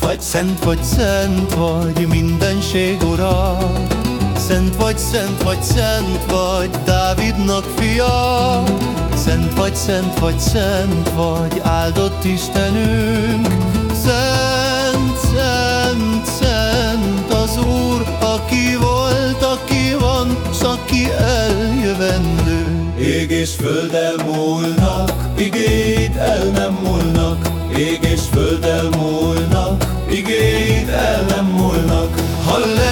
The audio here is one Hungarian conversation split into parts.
vagy, szent vagy, szent vagy, mindenség ura. Szent vagy, szent vagy, szent vagy, Dávidnak fia. Szent vagy, szent vagy, szent vagy, áldott Istenünk. Szent, szent, szent az Úr, aki volt, aki van, s aki eljövendő. Ég és föld elmúlnak, igéid el nem múlnak, Ég és föld elmúlnak, igéid el nem múlnak. Halleluja,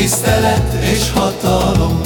tisztelet és hatalom.